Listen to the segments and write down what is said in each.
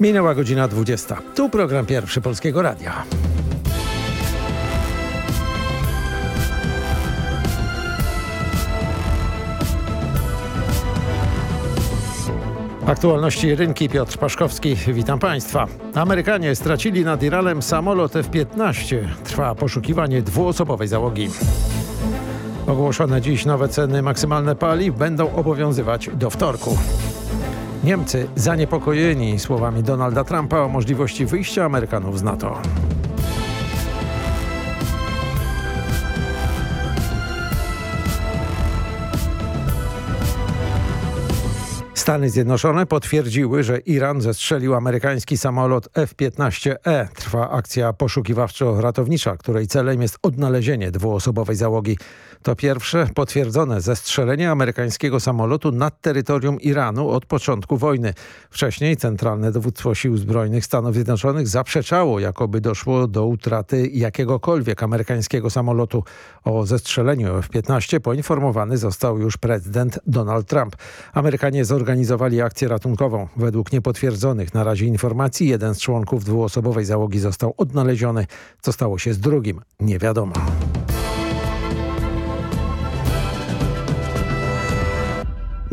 Minęła godzina 20. Tu program pierwszy Polskiego Radia. Aktualności rynki Piotr Paszkowski. Witam Państwa. Amerykanie stracili nad Iranem samolot F-15. Trwa poszukiwanie dwuosobowej załogi. Ogłoszone dziś nowe ceny maksymalne paliw będą obowiązywać do wtorku. Niemcy zaniepokojeni słowami Donalda Trumpa o możliwości wyjścia Amerykanów z NATO. Stany Zjednoczone potwierdziły, że Iran zestrzelił amerykański samolot F-15E. Trwa akcja poszukiwawczo-ratownicza, której celem jest odnalezienie dwuosobowej załogi. To pierwsze potwierdzone zestrzelenie amerykańskiego samolotu nad terytorium Iranu od początku wojny. Wcześniej Centralne Dowództwo Sił Zbrojnych Stanów Zjednoczonych zaprzeczało, jakoby doszło do utraty jakiegokolwiek amerykańskiego samolotu. O zestrzeleniu F-15 poinformowany został już prezydent Donald Trump. Amerykanie zorganizowali akcję ratunkową. Według niepotwierdzonych na razie informacji jeden z członków dwuosobowej załogi został odnaleziony. Co stało się z drugim? Nie wiadomo.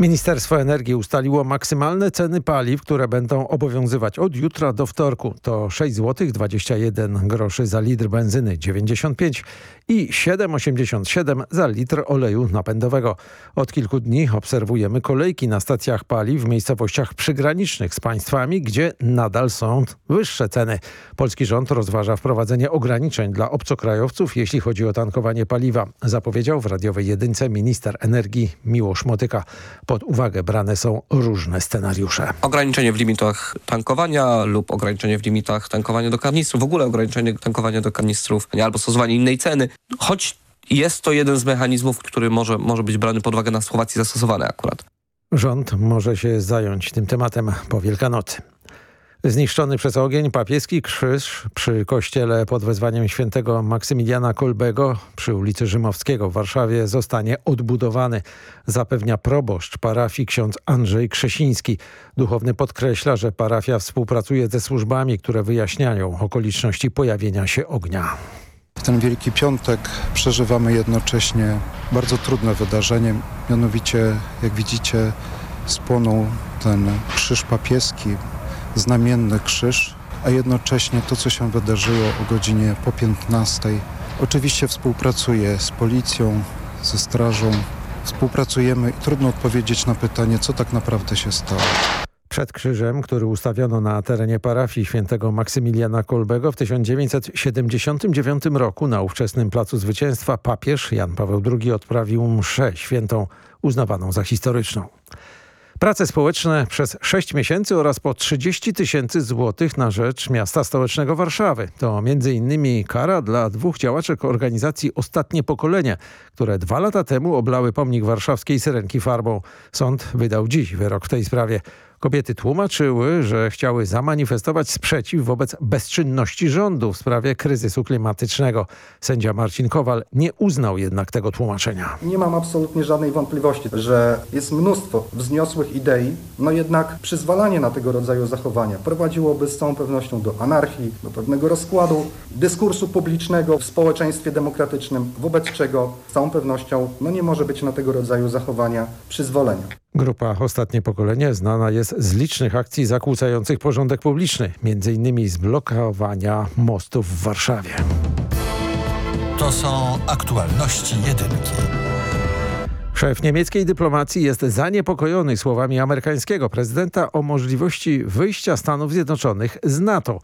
Ministerstwo Energii ustaliło maksymalne ceny paliw, które będą obowiązywać od jutra do wtorku. To 6 zł 21 groszy za litr benzyny 95 i 7,87 za litr oleju napędowego. Od kilku dni obserwujemy kolejki na stacjach paliw w miejscowościach przygranicznych z państwami, gdzie nadal są wyższe ceny. Polski rząd rozważa wprowadzenie ograniczeń dla obcokrajowców, jeśli chodzi o tankowanie paliwa, zapowiedział w radiowej jedynce minister energii Miłosz Motyka. Pod uwagę brane są różne scenariusze. Ograniczenie w limitach tankowania lub ograniczenie w limitach tankowania do kanistrów, w ogóle ograniczenie tankowania do kanistrów albo stosowanie innej ceny, choć jest to jeden z mechanizmów, który może, może być brany pod uwagę na Słowacji zastosowany akurat. Rząd może się zająć tym tematem po Wielkanocy. Zniszczony przez ogień papieski krzyż przy kościele pod wezwaniem świętego Maksymiliana Kolbego przy ulicy Rzymowskiego w Warszawie zostanie odbudowany, zapewnia proboszcz parafii ksiądz Andrzej Krzesiński. Duchowny podkreśla, że parafia współpracuje ze służbami, które wyjaśniają okoliczności pojawienia się ognia. W ten Wielki Piątek przeżywamy jednocześnie bardzo trudne wydarzenie, mianowicie jak widzicie spłonął ten krzyż papieski, znamienny krzyż, a jednocześnie to, co się wydarzyło o godzinie po 15. Oczywiście współpracuję z policją, ze strażą, współpracujemy i trudno odpowiedzieć na pytanie, co tak naprawdę się stało. Przed krzyżem, który ustawiono na terenie parafii świętego Maksymiliana Kolbego w 1979 roku na ówczesnym Placu Zwycięstwa papież Jan Paweł II odprawił mszę świętą uznawaną za historyczną. Prace społeczne przez 6 miesięcy oraz po 30 tysięcy złotych na rzecz miasta stołecznego Warszawy. To m.in. kara dla dwóch działaczek organizacji Ostatnie Pokolenie, które dwa lata temu oblały pomnik warszawskiej Syrenki farbą. Sąd wydał dziś wyrok w tej sprawie. Kobiety tłumaczyły, że chciały zamanifestować sprzeciw wobec bezczynności rządu w sprawie kryzysu klimatycznego. Sędzia Marcin Kowal nie uznał jednak tego tłumaczenia. Nie mam absolutnie żadnej wątpliwości, że jest mnóstwo wzniosłych idei, no jednak przyzwalanie na tego rodzaju zachowania prowadziłoby z całą pewnością do anarchii, do pewnego rozkładu dyskursu publicznego w społeczeństwie demokratycznym, wobec czego z całą pewnością no nie może być na tego rodzaju zachowania przyzwolenia. Grupa Ostatnie Pokolenie znana jest z licznych akcji zakłócających porządek publiczny, m.in. z blokowania mostów w Warszawie. To są aktualności jedynki. Szef niemieckiej dyplomacji jest zaniepokojony słowami amerykańskiego prezydenta o możliwości wyjścia Stanów Zjednoczonych z NATO.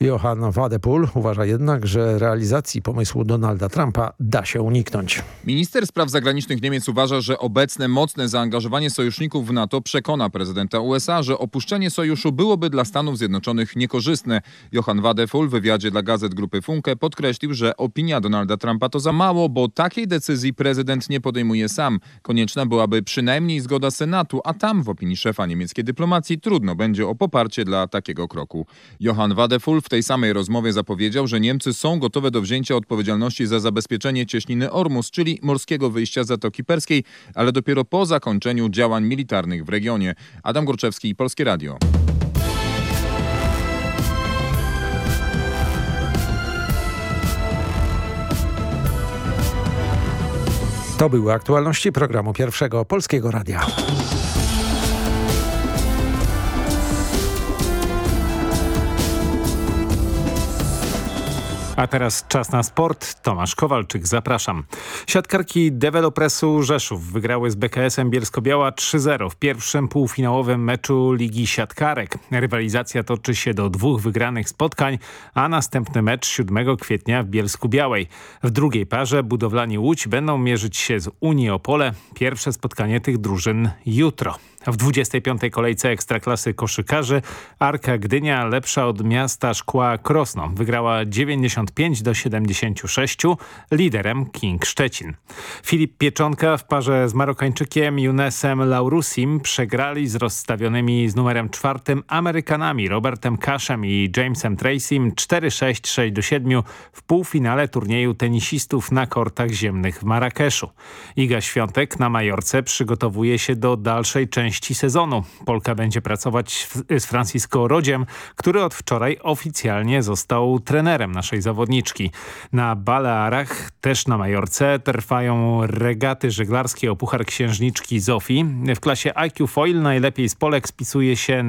Johann Wadepool uważa jednak, że realizacji pomysłu Donalda Trumpa da się uniknąć. Minister spraw zagranicznych Niemiec uważa, że obecne mocne zaangażowanie sojuszników w NATO przekona prezydenta USA, że opuszczenie sojuszu byłoby dla Stanów Zjednoczonych niekorzystne. Johann Wadepool w wywiadzie dla gazet grupy Funke podkreślił, że opinia Donalda Trumpa to za mało, bo takiej decyzji prezydent nie podejmuje sam. Konieczna byłaby przynajmniej zgoda Senatu, a tam w opinii szefa niemieckiej dyplomacji trudno będzie o poparcie dla takiego kroku. Johann Wadepool w tej samej rozmowie zapowiedział, że Niemcy są gotowe do wzięcia odpowiedzialności za zabezpieczenie cieśniny Ormus, czyli morskiego wyjścia Zatoki Perskiej, ale dopiero po zakończeniu działań militarnych w regionie. Adam Gorczewski Polskie Radio. To były aktualności programu pierwszego Polskiego Radia. A teraz czas na sport. Tomasz Kowalczyk, zapraszam. Siatkarki Developresu Rzeszów wygrały z BKS-em Bielsko-Biała 3-0 w pierwszym półfinałowym meczu Ligi Siatkarek. Rywalizacja toczy się do dwóch wygranych spotkań, a następny mecz 7 kwietnia w Bielsku-Białej. W drugiej parze budowlani Łódź będą mierzyć się z Unii Opole. Pierwsze spotkanie tych drużyn jutro. W 25. kolejce Ekstraklasy koszykarzy Arka Gdynia lepsza od miasta Szkła Krosno. Wygrała 95 do 76, liderem King Szczecin. Filip Pieczonka w parze z Marokańczykiem Younesem Laurusim przegrali z rozstawionymi z numerem czwartym Amerykanami Robertem Cashem i Jamesem Tracym 4-6, 6-7 w półfinale turnieju tenisistów na kortach ziemnych w Marrakeszu. Iga Świątek na Majorce przygotowuje się do dalszej części części sezonu. Polka będzie pracować z Francisco Rodziem, który od wczoraj oficjalnie został trenerem naszej zawodniczki. Na Balearach, też na Majorce, trwają regaty żeglarskie o Puchar Księżniczki Zofii. W klasie IQ Foil najlepiej z Polek spisuje się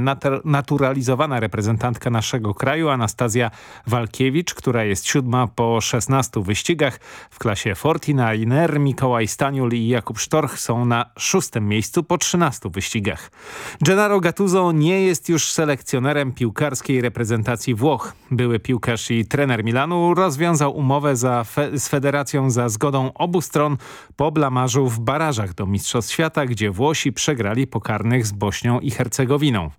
naturalizowana reprezentantka naszego kraju Anastazja Walkiewicz, która jest siódma po 16 wyścigach. W klasie Fortinainer Mikołaj Staniul i Jakub Sztorch są na szóstym miejscu po 13 wyścigach wyścigach. Gennaro Gattuso nie jest już selekcjonerem piłkarskiej reprezentacji Włoch. Były piłkarz i trener Milanu rozwiązał umowę fe z federacją za zgodą obu stron po blamarzu w barażach do Mistrzostw Świata, gdzie Włosi przegrali pokarnych z Bośnią i Hercegowiną.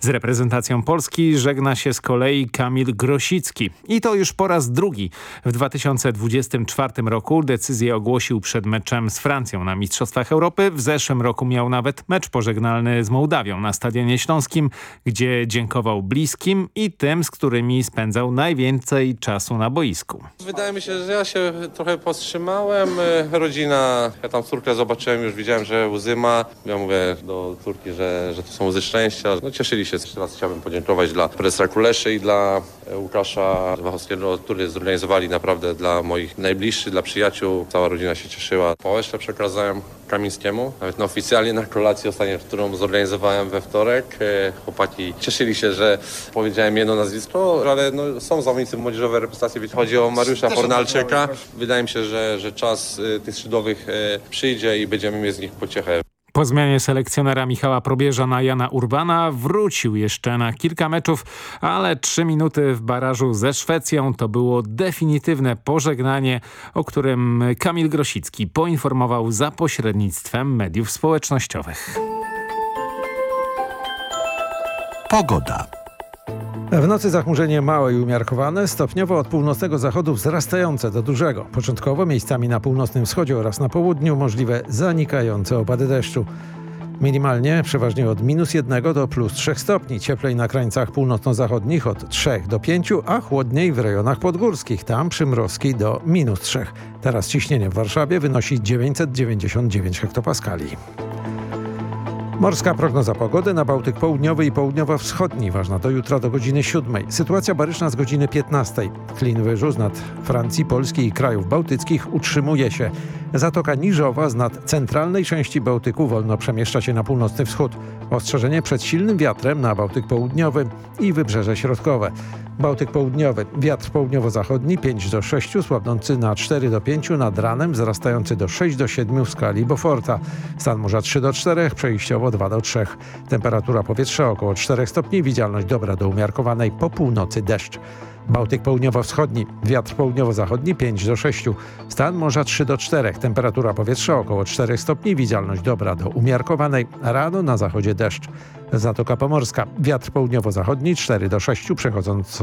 Z reprezentacją Polski żegna się z kolei Kamil Grosicki. I to już po raz drugi. W 2024 roku decyzję ogłosił przed meczem z Francją na Mistrzostwach Europy. W zeszłym roku miał nawet mecz pożegnalny pożegnalny z Mołdawią na Stadionie Śląskim, gdzie dziękował bliskim i tym, z którymi spędzał najwięcej czasu na boisku. Wydaje mi się, że ja się trochę powstrzymałem. E, rodzina, ja tam córkę zobaczyłem, już widziałem, że łzy ma. Ja mówię do córki, że, że to są łzy szczęścia. No cieszyli się. Jeszcze raz chciałbym podziękować dla prezesa Kuleszy i dla e, Łukasza Wachowskiego, który zorganizowali naprawdę dla moich najbliższych, dla przyjaciół. Cała rodzina się cieszyła. Po jeszcze przekazałem Kamińskiemu, nawet na oficjalnie na kolacji ostatnio, którą zorganizowałem we wtorek. E, chłopaki cieszyli się, że powiedziałem jedno nazwisko, ale no, są zawodnicy w młodzieżowej reprezentacji, chodzi o Mariusza Fornalczyka. Wydaje mi się, że, że czas e, tych skrzydłowych e, przyjdzie i będziemy mieć z nich pociechę. Po zmianie selekcjonera Michała Probierza na Jana Urbana wrócił jeszcze na kilka meczów, ale trzy minuty w barażu ze Szwecją to było definitywne pożegnanie, o którym Kamil Grosicki poinformował za pośrednictwem mediów społecznościowych. Pogoda. W nocy zachmurzenie małe i umiarkowane, stopniowo od północnego zachodu wzrastające do dużego. Początkowo miejscami na północnym wschodzie oraz na południu możliwe zanikające opady deszczu. Minimalnie przeważnie od minus 1 do plus 3 stopni, cieplej na krańcach północno-zachodnich od 3 do 5, a chłodniej w rejonach podgórskich, tam przymrozki do minus 3. Teraz ciśnienie w Warszawie wynosi 999 hektopaskali. Morska prognoza pogody na Bałtyk Południowy i Południowo-Wschodni. Ważna do jutra do godziny 7. Sytuacja baryczna z godziny 15. Klin wyżu z nad Francji, Polski i krajów bałtyckich utrzymuje się. Zatoka Niżowa z nad centralnej części Bałtyku wolno przemieszcza się na północny wschód. Ostrzeżenie przed silnym wiatrem na Bałtyk Południowy i Wybrzeże Środkowe. Bałtyk Południowy. Wiatr południowo-zachodni 5 do 6, słabnący na 4 do 5 nad ranem, wzrastający do 6 do 7 w skali Beauforta. Stan morza 3 do 4, przejściowo 2 do 3. Temperatura powietrza około 4 stopni, widzialność dobra do umiarkowanej, po północy deszcz. Bałtyk południowo-wschodni, wiatr południowo-zachodni 5 do 6, stan morza 3 do 4, temperatura powietrza około 4 stopni, widzialność dobra do umiarkowanej, rano na zachodzie deszcz. Zatoka Pomorska, wiatr południowo-zachodni 4 do 6, przechodząc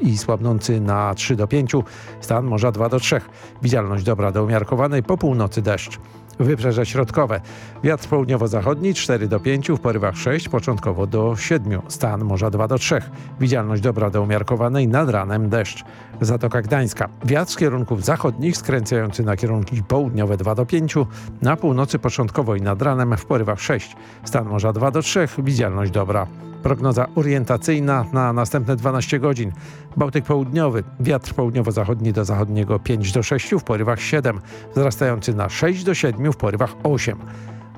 i słabnący na 3 do 5, stan morza 2 do 3, widzialność dobra do umiarkowanej, po północy deszcz. Wybrzeże Środkowe. Wiatr południowo-zachodni 4 do 5, w porywach 6, początkowo do 7. Stan morza 2 do 3. Widzialność dobra do umiarkowanej, nad ranem deszcz. Zatoka Gdańska. Wiatr z kierunków zachodnich skręcający na kierunki południowe 2 do 5. Na północy początkowo i nad ranem w porywach 6. Stan morza 2 do 3. Widzialność dobra. Prognoza orientacyjna na następne 12 godzin. Bałtyk południowy, wiatr południowo-zachodni do zachodniego 5 do 6, w porywach 7, wzrastający na 6 do 7, w porywach 8.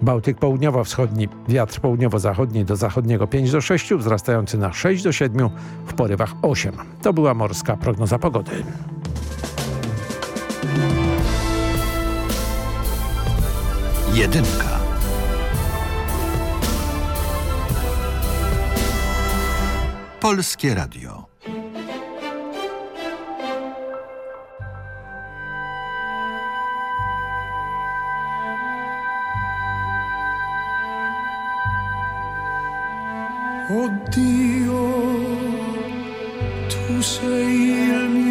Bałtyk południowo-wschodni, wiatr południowo-zachodni do zachodniego 5 do 6, wzrastający na 6 do 7, w porywach 8. To była morska prognoza pogody. Jedynka. Polskie Radio. Oddio, tu sei il mio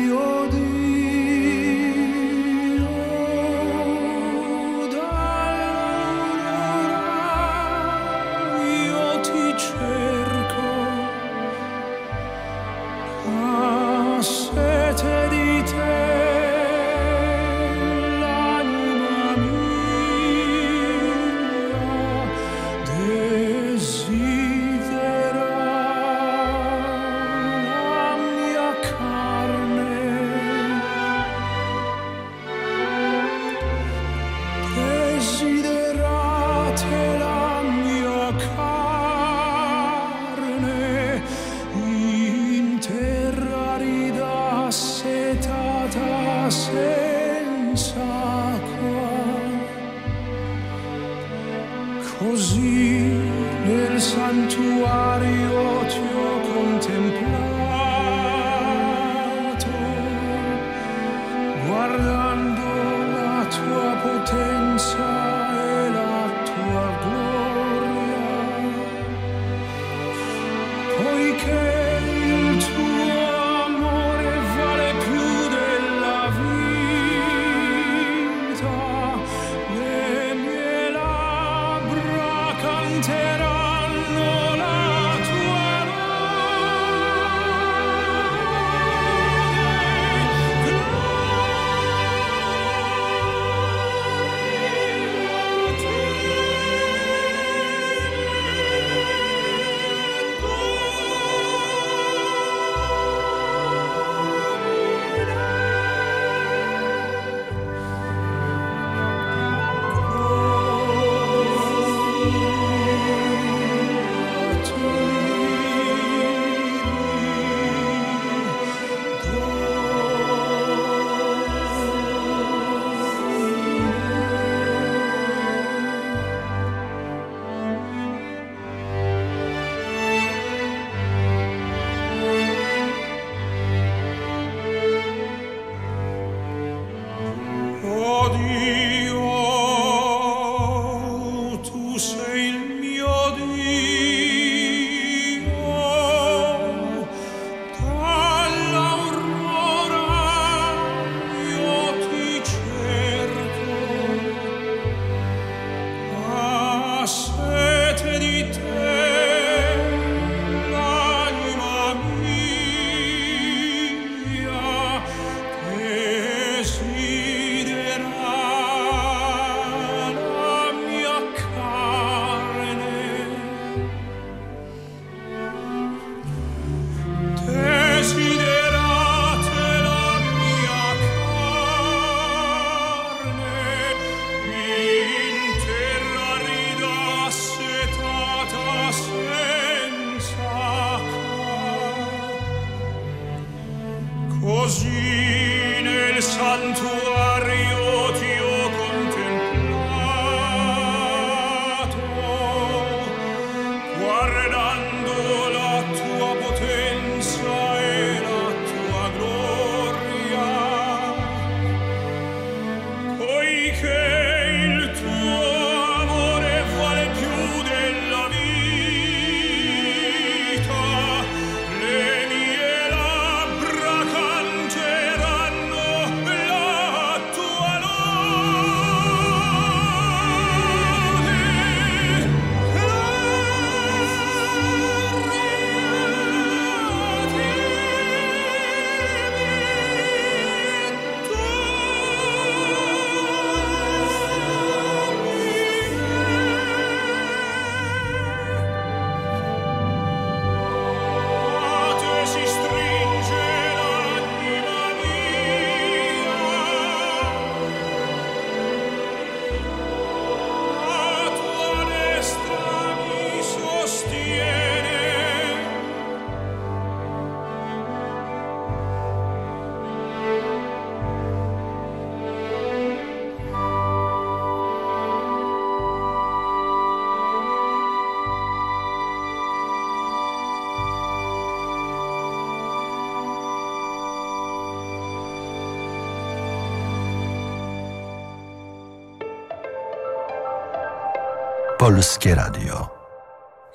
Polskie Radio.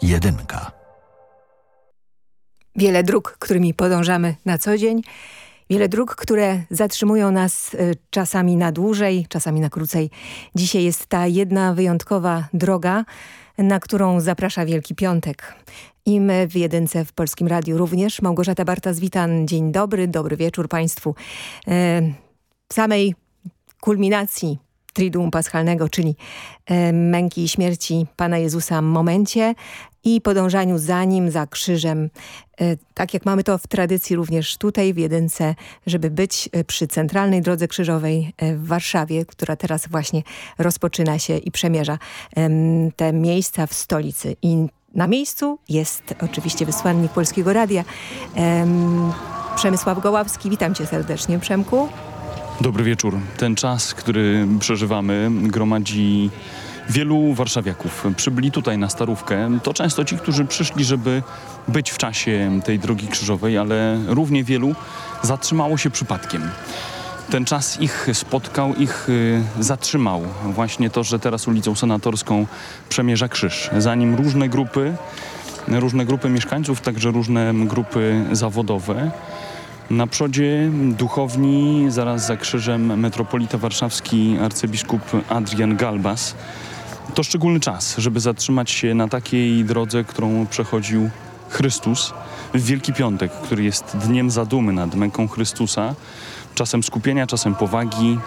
Jedynka. Wiele dróg, którymi podążamy na co dzień. Wiele dróg, które zatrzymują nas y, czasami na dłużej, czasami na krócej. Dzisiaj jest ta jedna wyjątkowa droga, na którą zaprasza Wielki Piątek. I my w Jedynce w Polskim Radiu również. Małgorzata Bartas-Witan, dzień dobry, dobry wieczór Państwu. E, w samej kulminacji Triduum Paschalnego, czyli e, męki i śmierci Pana Jezusa momencie i podążaniu za Nim, za krzyżem, e, tak jak mamy to w tradycji również tutaj w Jedynce, żeby być e, przy centralnej drodze krzyżowej w Warszawie, która teraz właśnie rozpoczyna się i przemierza em, te miejsca w stolicy. I na miejscu jest oczywiście wysłannik Polskiego Radia, em, Przemysław Goławski. Witam cię serdecznie, Przemku. Dobry wieczór. Ten czas, który przeżywamy, gromadzi wielu warszawiaków. Przybyli tutaj na Starówkę. To często ci, którzy przyszli, żeby być w czasie tej drogi krzyżowej, ale równie wielu zatrzymało się przypadkiem. Ten czas ich spotkał, ich y, zatrzymał. Właśnie to, że teraz ulicą Senatorską przemierza krzyż. Za nim różne grupy, różne grupy mieszkańców, także różne grupy zawodowe. Na przodzie duchowni, zaraz za krzyżem metropolita warszawski arcybiskup Adrian Galbas. To szczególny czas, żeby zatrzymać się na takiej drodze, którą przechodził Chrystus w Wielki Piątek, który jest dniem zadumy nad męką Chrystusa, czasem skupienia, czasem powagi,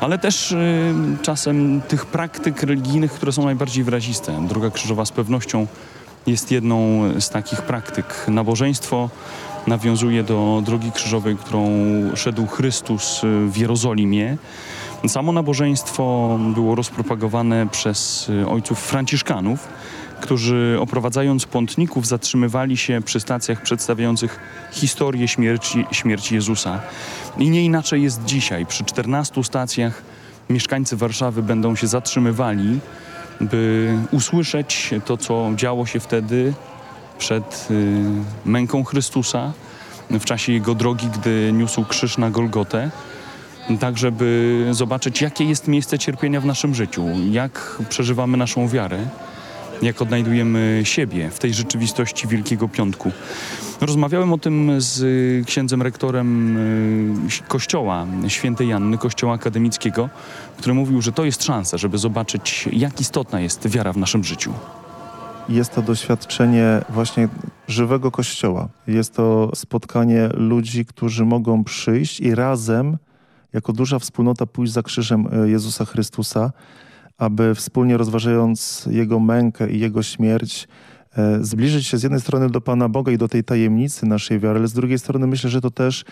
ale też y, czasem tych praktyk religijnych, które są najbardziej wyraziste. Droga krzyżowa z pewnością jest jedną z takich praktyk. Nabożeństwo nawiązuje do drogi krzyżowej, którą szedł Chrystus w Jerozolimie. Samo nabożeństwo było rozpropagowane przez ojców franciszkanów, którzy oprowadzając pątników zatrzymywali się przy stacjach przedstawiających historię śmierci, śmierci Jezusa. I nie inaczej jest dzisiaj. Przy 14 stacjach mieszkańcy Warszawy będą się zatrzymywali, by usłyszeć to, co działo się wtedy przed y, męką Chrystusa, w czasie Jego drogi, gdy niósł krzyż na Golgotę, tak żeby zobaczyć, jakie jest miejsce cierpienia w naszym życiu, jak przeżywamy naszą wiarę, jak odnajdujemy siebie w tej rzeczywistości Wielkiego Piątku. Rozmawiałem o tym z księdzem rektorem y, kościoła świętej Janny, kościoła akademickiego, który mówił, że to jest szansa, żeby zobaczyć, jak istotna jest wiara w naszym życiu jest to doświadczenie właśnie żywego kościoła. Jest to spotkanie ludzi, którzy mogą przyjść i razem, jako duża wspólnota, pójść za krzyżem Jezusa Chrystusa, aby wspólnie rozważając Jego mękę i Jego śmierć, zbliżyć się z jednej strony do Pana Boga i do tej tajemnicy naszej wiary, ale z drugiej strony myślę, że to też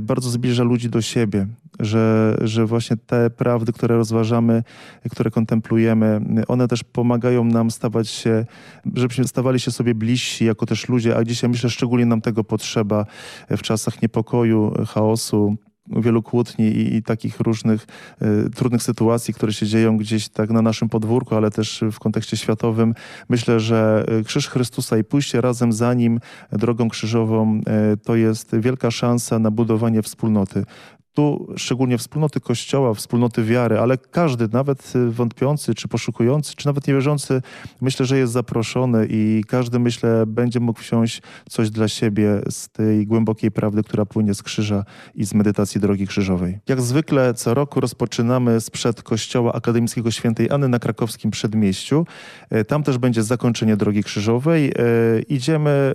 bardzo zbliża ludzi do siebie, że, że właśnie te prawdy, które rozważamy, które kontemplujemy, one też pomagają nam stawać się, żebyśmy stawali się sobie bliżsi jako też ludzie, a dzisiaj myślę, szczególnie nam tego potrzeba w czasach niepokoju, chaosu, wielu kłótni i, i takich różnych y, trudnych sytuacji, które się dzieją gdzieś tak na naszym podwórku, ale też w kontekście światowym. Myślę, że Krzyż Chrystusa i pójście razem za Nim drogą krzyżową y, to jest wielka szansa na budowanie wspólnoty tu szczególnie wspólnoty Kościoła, wspólnoty wiary, ale każdy, nawet wątpiący, czy poszukujący, czy nawet niewierzący, myślę, że jest zaproszony i każdy, myślę, będzie mógł wsiąść coś dla siebie z tej głębokiej prawdy, która płynie z krzyża i z medytacji Drogi Krzyżowej. Jak zwykle co roku rozpoczynamy sprzed Kościoła Akademickiego Świętej Anny na krakowskim Przedmieściu. Tam też będzie zakończenie Drogi Krzyżowej. Idziemy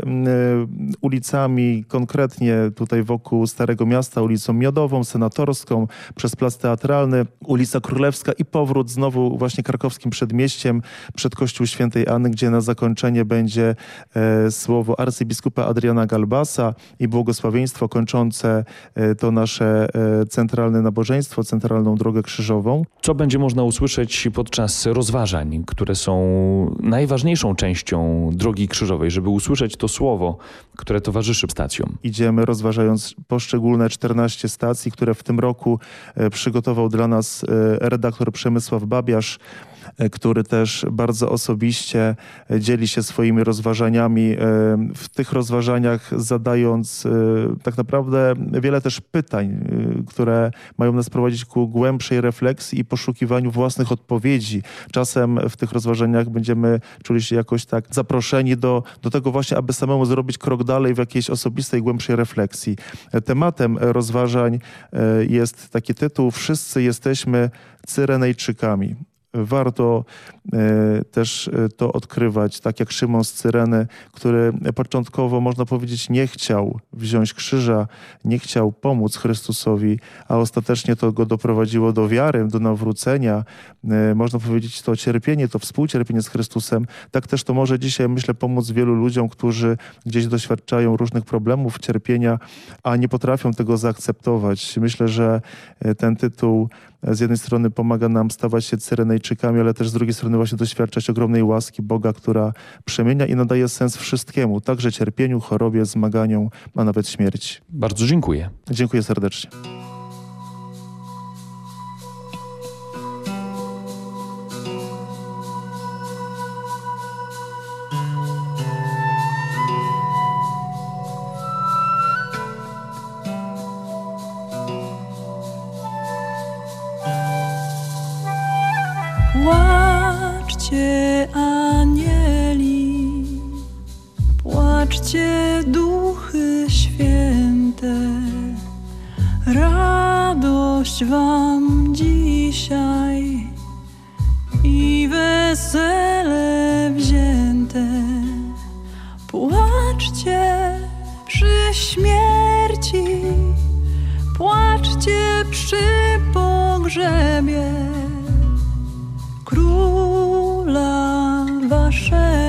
ulicami, konkretnie tutaj wokół Starego Miasta, ulicą Miodową, Senatorską, przez Plac Teatralny, ulica Królewska i powrót znowu właśnie krakowskim przedmieściem przed Kościół Świętej Anny, gdzie na zakończenie będzie e, słowo arcybiskupa Adriana Galbasa i błogosławieństwo kończące e, to nasze e, centralne nabożeństwo, centralną drogę krzyżową. Co będzie można usłyszeć podczas rozważań, które są najważniejszą częścią drogi krzyżowej, żeby usłyszeć to słowo, które towarzyszy stacjom? Idziemy rozważając poszczególne 14 stacji, które w tym roku przygotował dla nas redaktor Przemysław Babiarz. Który też bardzo osobiście dzieli się swoimi rozważaniami. W tych rozważaniach zadając tak naprawdę wiele też pytań, które mają nas prowadzić ku głębszej refleksji i poszukiwaniu własnych odpowiedzi. Czasem w tych rozważaniach będziemy czuli się jakoś tak zaproszeni do, do tego właśnie, aby samemu zrobić krok dalej w jakiejś osobistej, głębszej refleksji. Tematem rozważań jest taki tytuł Wszyscy jesteśmy Cyrenejczykami warto e, też e, to odkrywać, tak jak Szymon z Cyreny, który początkowo, można powiedzieć, nie chciał wziąć krzyża, nie chciał pomóc Chrystusowi, a ostatecznie to go doprowadziło do wiary, do nawrócenia. E, można powiedzieć, to cierpienie, to współcierpienie z Chrystusem. Tak też to może dzisiaj, myślę, pomóc wielu ludziom, którzy gdzieś doświadczają różnych problemów, cierpienia, a nie potrafią tego zaakceptować. Myślę, że ten tytuł z jednej strony pomaga nam stawać się Cyrenejczykami, ale też z drugiej strony właśnie doświadczać ogromnej łaski Boga, która przemienia i nadaje sens wszystkiemu, także cierpieniu, chorobie, zmaganiom, a nawet śmierci. Bardzo dziękuję. Dziękuję serdecznie. Wam dzisiaj i wesele wzięte. Płaczcie przy śmierci, płaczcie przy pogrzebie króla waszego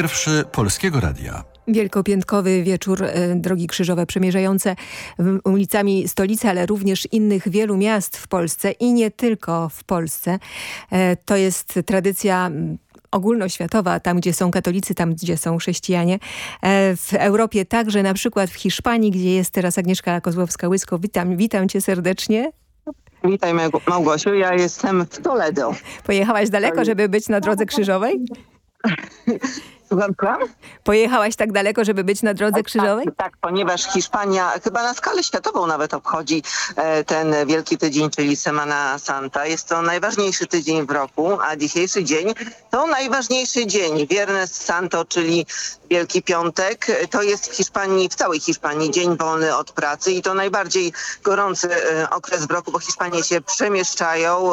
pierwszy Polskiego Radia. Wielkopiętkowy wieczór e, Drogi Krzyżowe przemierzające ulicami stolicy, ale również innych wielu miast w Polsce i nie tylko w Polsce. E, To jest tradycja ogólnoświatowa, tam gdzie są katolicy, tam gdzie są chrześcijanie. E, W Europie także, na przykład w Hiszpanii, gdzie jest teraz Agnieszka Kozłowska-Łysko. Witam, witam cię serdecznie. Witaj Małg- Małgosiu, ja jestem w Toledo. Pojechałaś daleko, żeby być na drodze krzyżowej? Słucham, słucham? Pojechałaś tak daleko, żeby być na drodze krzyżowej? Tak, tak, ponieważ Hiszpania chyba na skalę światową nawet obchodzi e, ten wielki tydzień, czyli Semana Santa. Jest to najważniejszy tydzień w roku, a dzisiejszy dzień to najważniejszy dzień. Viernes Santo, czyli Wielki Piątek. To jest w Hiszpanii, w całej Hiszpanii dzień wolny od pracy i to najbardziej gorący e, okres w roku, bo Hiszpanie się przemieszczają.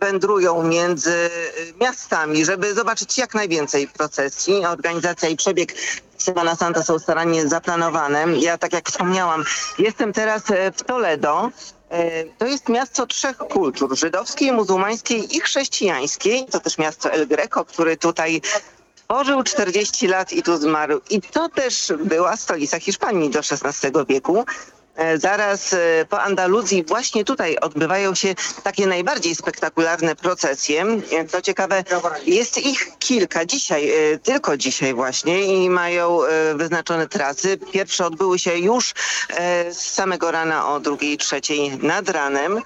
Wędrują między y, miastami, żeby zobaczyć jak najwięcej procesji. Organizacja i przebieg Semana Santa są starannie zaplanowane. Ja, tak jak wspomniałam, jestem teraz e, w Toledo. E, To jest miasto trzech kultur, żydowskiej, muzułmańskiej i chrześcijańskiej. To też miasto El Greco, który tutaj tworzył 40 lat i tu zmarł. I to też była stolica Hiszpanii do XVI wieku. E, Zaraz e, po Andaluzji właśnie tutaj odbywają się takie najbardziej spektakularne procesje. E, Co ciekawe, jest ich kilka dzisiaj, tylko dzisiaj właśnie i mają wyznaczone trasy. Pierwsze odbyły się już z samego rana o drugiej, trzeciej nad ranem.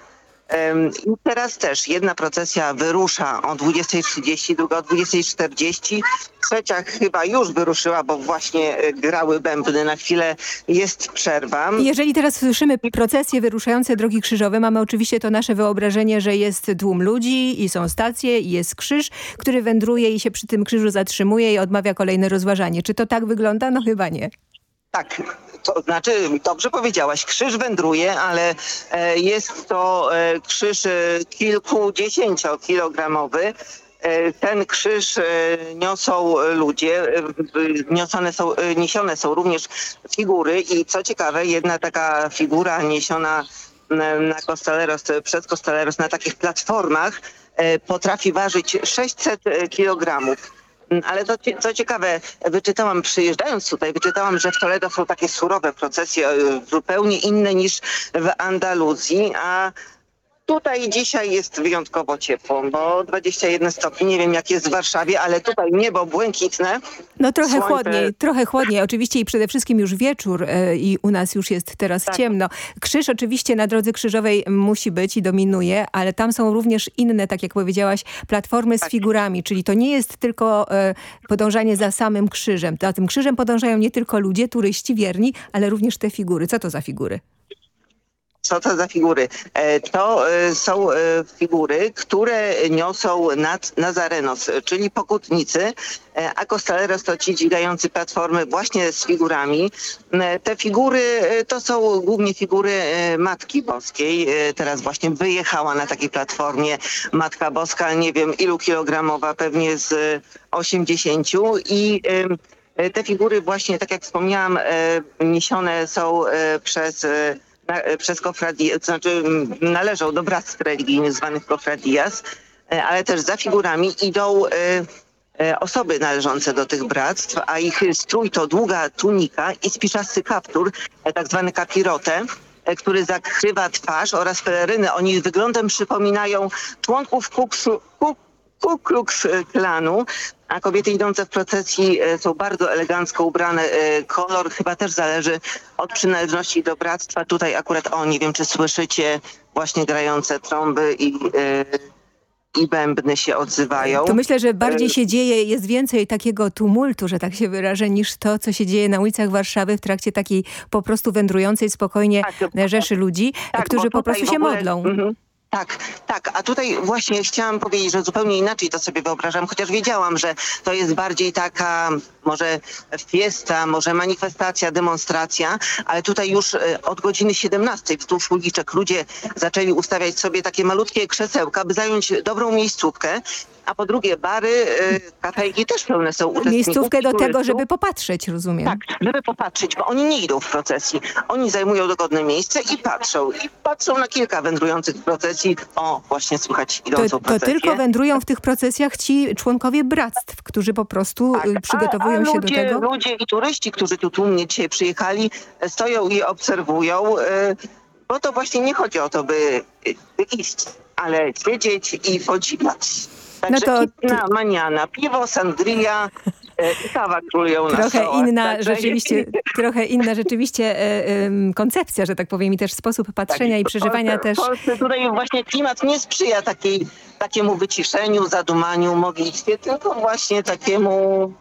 I teraz też jedna procesja wyrusza o 20.30, druga o 20.40. Trzecia chyba już wyruszyła, bo właśnie e, grały bębny. Na chwilę jest przerwa. Jeżeli teraz słyszymy procesje wyruszające drogi krzyżowe, mamy oczywiście to nasze wyobrażenie, że jest tłum ludzi i są stacje i jest krzyż, który wędruje i się przy tym krzyżu zatrzymuje i odmawia kolejne rozważanie. Czy to tak wygląda? No chyba nie. Tak, to znaczy dobrze powiedziałaś, krzyż wędruje, ale e, jest to e, krzyż e, kilkudziesięciokilogramowy. Ten krzyż niosą ludzie, niosone są, niesione są również figury i co ciekawe, jedna taka figura niesiona na, Costaleros, przez Costaleros na takich platformach potrafi ważyć 600 kilogramów. Mm, Ale to, co ciekawe, wyczytałam przyjeżdżając tutaj, wyczytałam, że w Toledo są takie surowe procesje, e, zupełnie inne niż w Andaluzji, a tutaj dzisiaj jest wyjątkowo ciepło, bo 21 stopni, nie wiem jak jest w Warszawie, ale tutaj niebo błękitne. No trochę Słońce- chłodniej, trochę chłodniej. Oczywiście i przede wszystkim już wieczór e, i u nas już jest teraz Tak. ciemno. Krzyż oczywiście na drodze krzyżowej musi być i dominuje, ale tam są również inne, tak jak powiedziałaś, platformy Tak. z figurami, czyli to nie jest tylko e, podążanie za samym krzyżem. Za tym krzyżem podążają nie tylko ludzie, turyści wierni, ale również te figury. Co to za figury? Co to za figury? E, To e, są e, figury, które niosą nad Nazarenos, czyli pokutnicy, a Costaleros to ci dźwigający platformy właśnie z figurami. Te figury to są głównie figury Matki Boskiej. Teraz właśnie wyjechała na takiej platformie Matka Boska, nie wiem ilu kilogramowa, pewnie z e, 80 i te figury właśnie, tak jak wspomniałam, niesione są przez przez kofradię, to znaczy należą do bractw religijnych zwanych kofradias, e, ale też za figurami idą e, e, osoby należące do tych bractw, a ich strój to długa tunika i spiczasty kaptur, e, tak zwany kapirote, e, który zakrywa twarz oraz peleryny. Oni wyglądem przypominają członków Ku Klux Klanu, a kobiety idące w procesji e, są bardzo elegancko ubrane. E, Kolor chyba też zależy od przynależności do bractwa. Tutaj akurat o, nie wiem czy słyszycie właśnie grające trąby i, e, i bębny się odzywają. To myślę, że bardziej się dzieje, jest więcej takiego tumultu, że tak się wyrażę, niż to, co się dzieje na ulicach Warszawy w trakcie takiej po prostu wędrującej spokojnie e, rzeszy ludzi, Tak, którzy po prostu się ogóle- modlą. Mhm. Tak, tak, a tutaj właśnie chciałam powiedzieć, że zupełnie inaczej to sobie wyobrażam, chociaż wiedziałam, że to jest bardziej taka może fiesta, może manifestacja, demonstracja, ale tutaj już e, od godziny 17 wzdłuż uliczek ludzie zaczęli ustawiać sobie takie malutkie krzesełka, by zająć dobrą miejscówkę, a po drugie bary, e, kafelki też pełne są uczestników. Miejscówkę do tego, żeby popatrzeć, rozumiem. Tak, żeby popatrzeć, bo oni nie idą w procesji. Oni zajmują dogodne miejsce i patrzą. I patrzą na kilka wędrujących w procesji. O, właśnie słychać To, idącą to procesję. tylko wędrują w tych procesjach ci członkowie bractw, którzy po prostu y, przygotowują Tak, a, a się ludzie, do tego. Ludzie i turyści, którzy tu tłumnie dzisiaj przyjechali, e, stoją i obserwują, e, bo to właśnie nie chodzi o to, by, by iść, ale siedzieć i podziwiać. Także No to- pitna maniana, piwo, sangria e, i kawa królują na Trochę stołach. inna Także- rzeczywiście, trochę inna rzeczywiście e, koncepcja, że tak powiem, i też sposób patrzenia i w przeżywania Polsce, też. W Polsce tutaj właśnie klimat nie sprzyja takiej, takiemu wyciszeniu, zadumaniu, modlitwie, tylko właśnie takiemu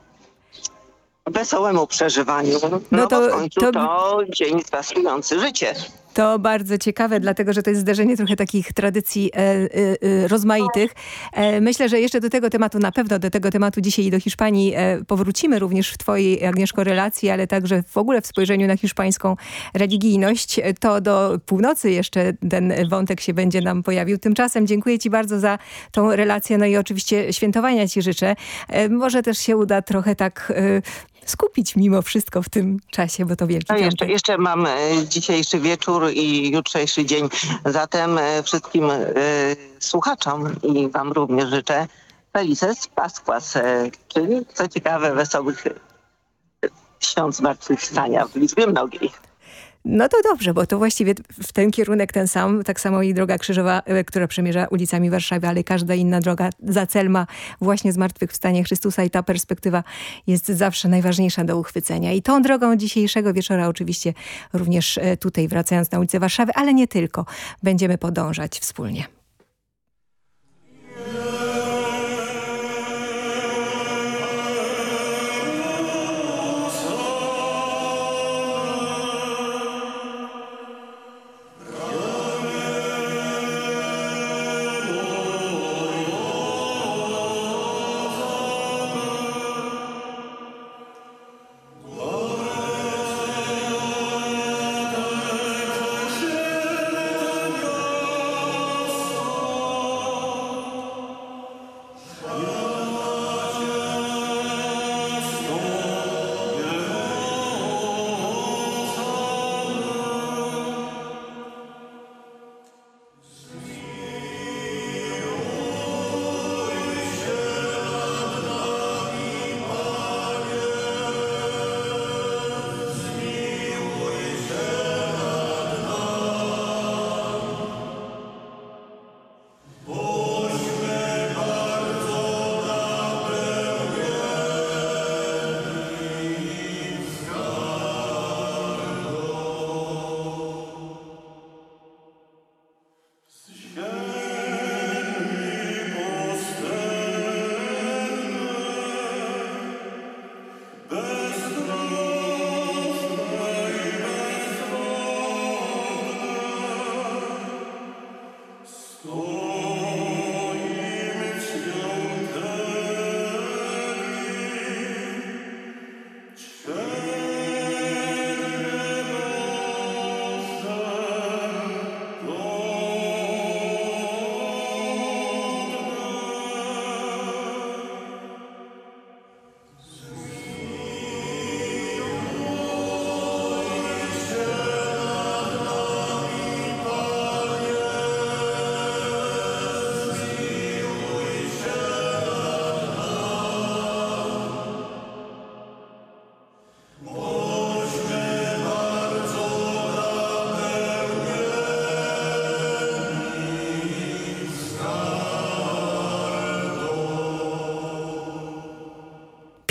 wesołemu przeżywaniu. No, No to, to- w końcu to- to, dzień spasujący życie. To bardzo ciekawe, dlatego że to jest zderzenie trochę takich tradycji e, e, e, rozmaitych. E, myślę, że jeszcze do tego tematu, na pewno do tego tematu dzisiaj i do Hiszpanii e, powrócimy również w twojej, Agnieszko, relacji, ale także w ogóle w spojrzeniu na hiszpańską religijność. E, To do północy jeszcze ten wątek się będzie nam pojawił. Tymczasem dziękuję ci bardzo za tą relację, no i oczywiście świętowania ci życzę. Może też się uda trochę tak skupić mimo wszystko w tym czasie, bo to wielki No jeszcze, jeszcze mam e, dzisiejszy wieczór i jutrzejszy dzień. Zatem e, wszystkim e, słuchaczom i wam również życzę Felices Pasquas, czyli co ciekawe wesołych świąt zmartwychwstania w liczbie mnogiej. No to dobrze, bo to właściwie w ten kierunek ten sam, tak samo i droga krzyżowa, e, która przemierza ulicami Warszawy, ale każda inna droga za cel ma właśnie zmartwychwstanie Chrystusa i ta perspektywa jest zawsze najważniejsza do uchwycenia. I tą drogą dzisiejszego wieczora oczywiście również e, tutaj wracając na ulicę Warszawy, ale nie tylko, będziemy podążać wspólnie.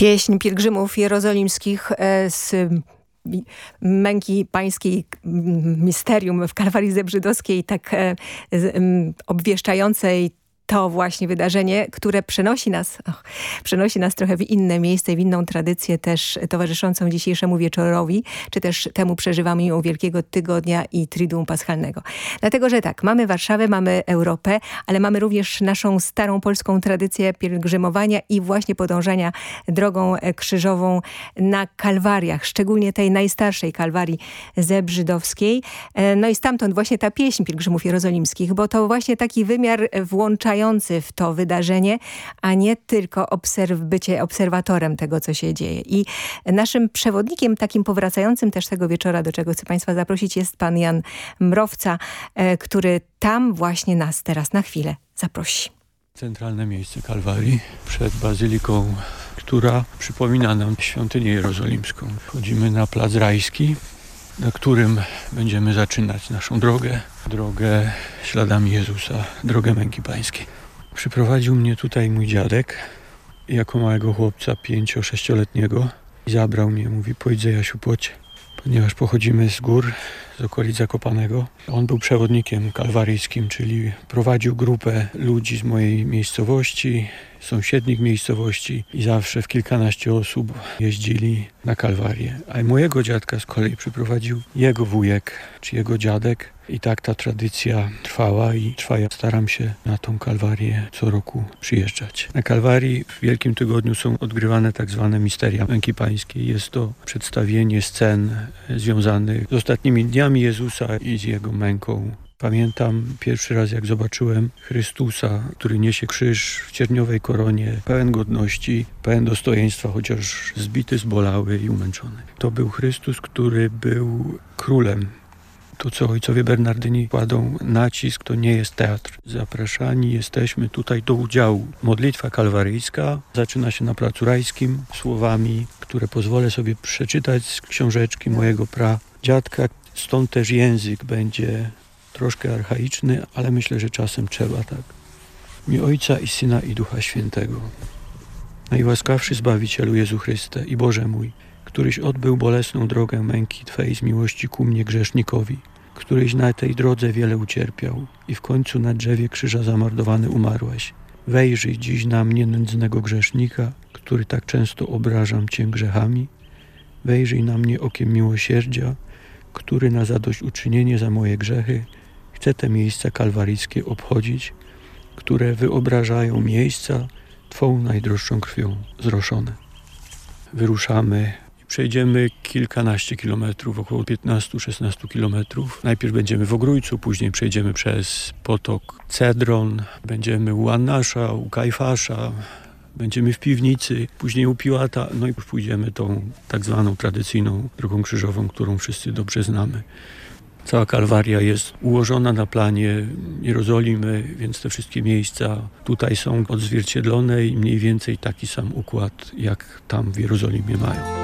Pieśń pielgrzymów jerozolimskich e, z męki pańskiej misterium w Kalwarii Zebrzydowskiej, tak e, obwieszczającej to właśnie wydarzenie, które przenosi nas, przenosi nas trochę w inne miejsce, w inną tradycję też towarzyszącą dzisiejszemu wieczorowi, czy też temu przeżywaniu Wielkiego Tygodnia i Triduum Paschalnego. Dlatego, że tak, mamy Warszawę, mamy Europę, ale mamy również naszą starą polską tradycję pielgrzymowania i właśnie podążania drogą krzyżową na Kalwariach, szczególnie tej najstarszej Kalwarii Zebrzydowskiej. E, No i stamtąd właśnie ta pieśń pielgrzymów jerozolimskich, bo to właśnie taki wymiar e, w to wydarzenie, a nie tylko obserw, bycie obserwatorem tego, co się dzieje. I naszym przewodnikiem, takim powracającym też tego wieczora, do czego chcę Państwa zaprosić, jest pan Jan Mrowca, e, który tam właśnie nas teraz na chwilę zaprosi. Centralne miejsce Kalwarii przed bazyliką, która przypomina nam świątynię jerozolimską. Wchodzimy na plac rajski, na którym będziemy zaczynać naszą drogę, drogę śladami Jezusa, drogę męki pańskiej. Przyprowadził mnie tutaj mój dziadek jako małego chłopca, pięcio-sześcioletniego. I zabrał mnie, mówi, pójdź Jasiu płocie, ponieważ pochodzimy z gór, z okolic Zakopanego. On był przewodnikiem kalwaryjskim, czyli prowadził grupę ludzi z mojej miejscowości, sąsiednich miejscowości i zawsze w kilkanaście osób jeździli na Kalwarię. A mojego dziadka z kolei przyprowadził jego wujek, czy jego dziadek i tak ta tradycja trwała i trwa. Ja staram się na tą Kalwarię co roku przyjeżdżać. Na Kalwarii w Wielkim Tygodniu są odgrywane tak zwane misteria męki pańskiej. Jest to przedstawienie scen związanych z ostatnimi dniami Jezusa i z jego męką. Pamiętam pierwszy raz, jak zobaczyłem Chrystusa, który niesie krzyż w cierniowej koronie, pełen godności, pełen dostojeństwa, chociaż zbity, zbolały i umęczony. To był Chrystus, który był królem. To, co ojcowie Bernardyni kładą nacisk, to nie jest teatr. Zapraszani jesteśmy tutaj do udziału. Modlitwa kalwaryjska zaczyna się na Placu Rajskim słowami, które pozwolę sobie przeczytać z książeczki mojego pradziadka. Stąd też język będzie troszkę archaiczny, ale myślę, że czasem trzeba tak. Mi Ojca i Syna i Ducha Świętego. Najłaskawszy Zbawicielu Jezu Chryste i Boże mój, któryś odbył bolesną drogę męki Twej z miłości ku mnie grzesznikowi, któryś na tej drodze wiele ucierpiał i w końcu na drzewie krzyża zamordowany umarłeś. Wejrzyj dziś na mnie nędznego grzesznika, który tak często obrażam Cię grzechami. Wejrzyj na mnie okiem miłosierdzia, który na zadośćuczynienie za moje grzechy chce te miejsca kalwaryjskie obchodzić, które wyobrażają miejsca Twą najdroższą krwią zroszone. Wyruszamy przejdziemy kilkanaście kilometrów, około 15-16 kilometrów. Najpierw będziemy w Ogrójcu, później przejdziemy przez potok Cedron, będziemy u Annasza, u Kajfasza, Będziemy w piwnicy, później u Piłata, no i pójdziemy tą tak zwaną tradycyjną drogą krzyżową, którą wszyscy dobrze znamy. Cała Kalwaria jest ułożona na planie Jerozolimy, więc te wszystkie miejsca tutaj są odzwierciedlone i mniej więcej taki sam układ, jak tam w Jerozolimie mają.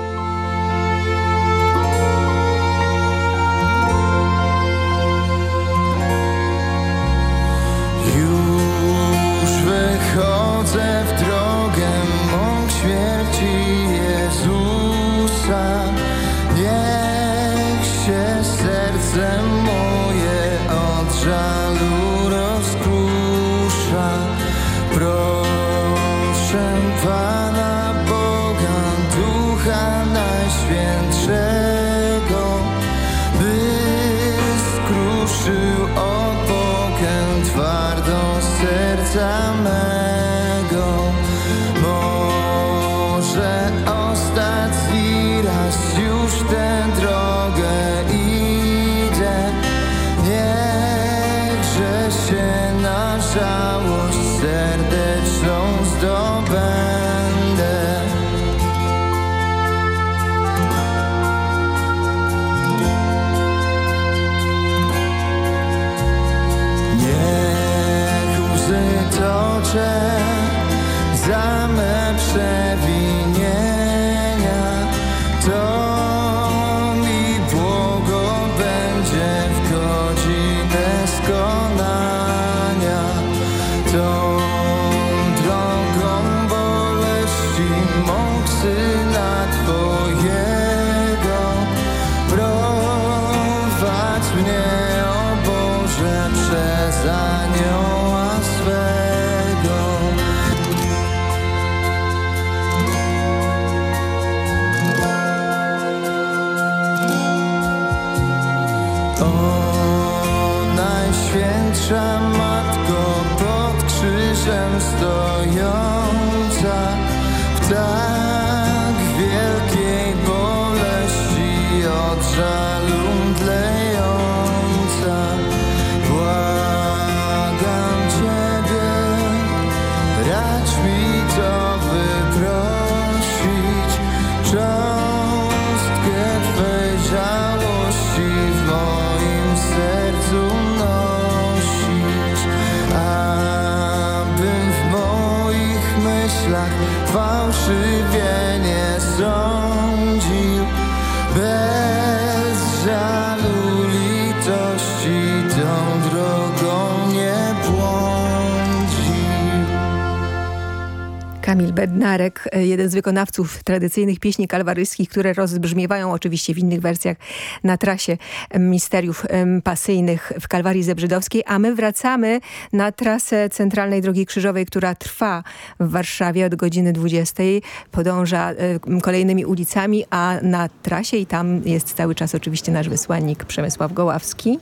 Bednarek, e, jeden z wykonawców tradycyjnych pieśni kalwaryjskich, które rozbrzmiewają oczywiście w innych wersjach na trasie misteriów pasyjnych w Kalwarii Zebrzydowskiej, a my wracamy na trasę Centralnej Drogi Krzyżowej, która trwa w Warszawie od godziny 20. Podąża e, kolejnymi ulicami, a na trasie i tam jest cały czas oczywiście nasz wysłannik Przemysław Goławski.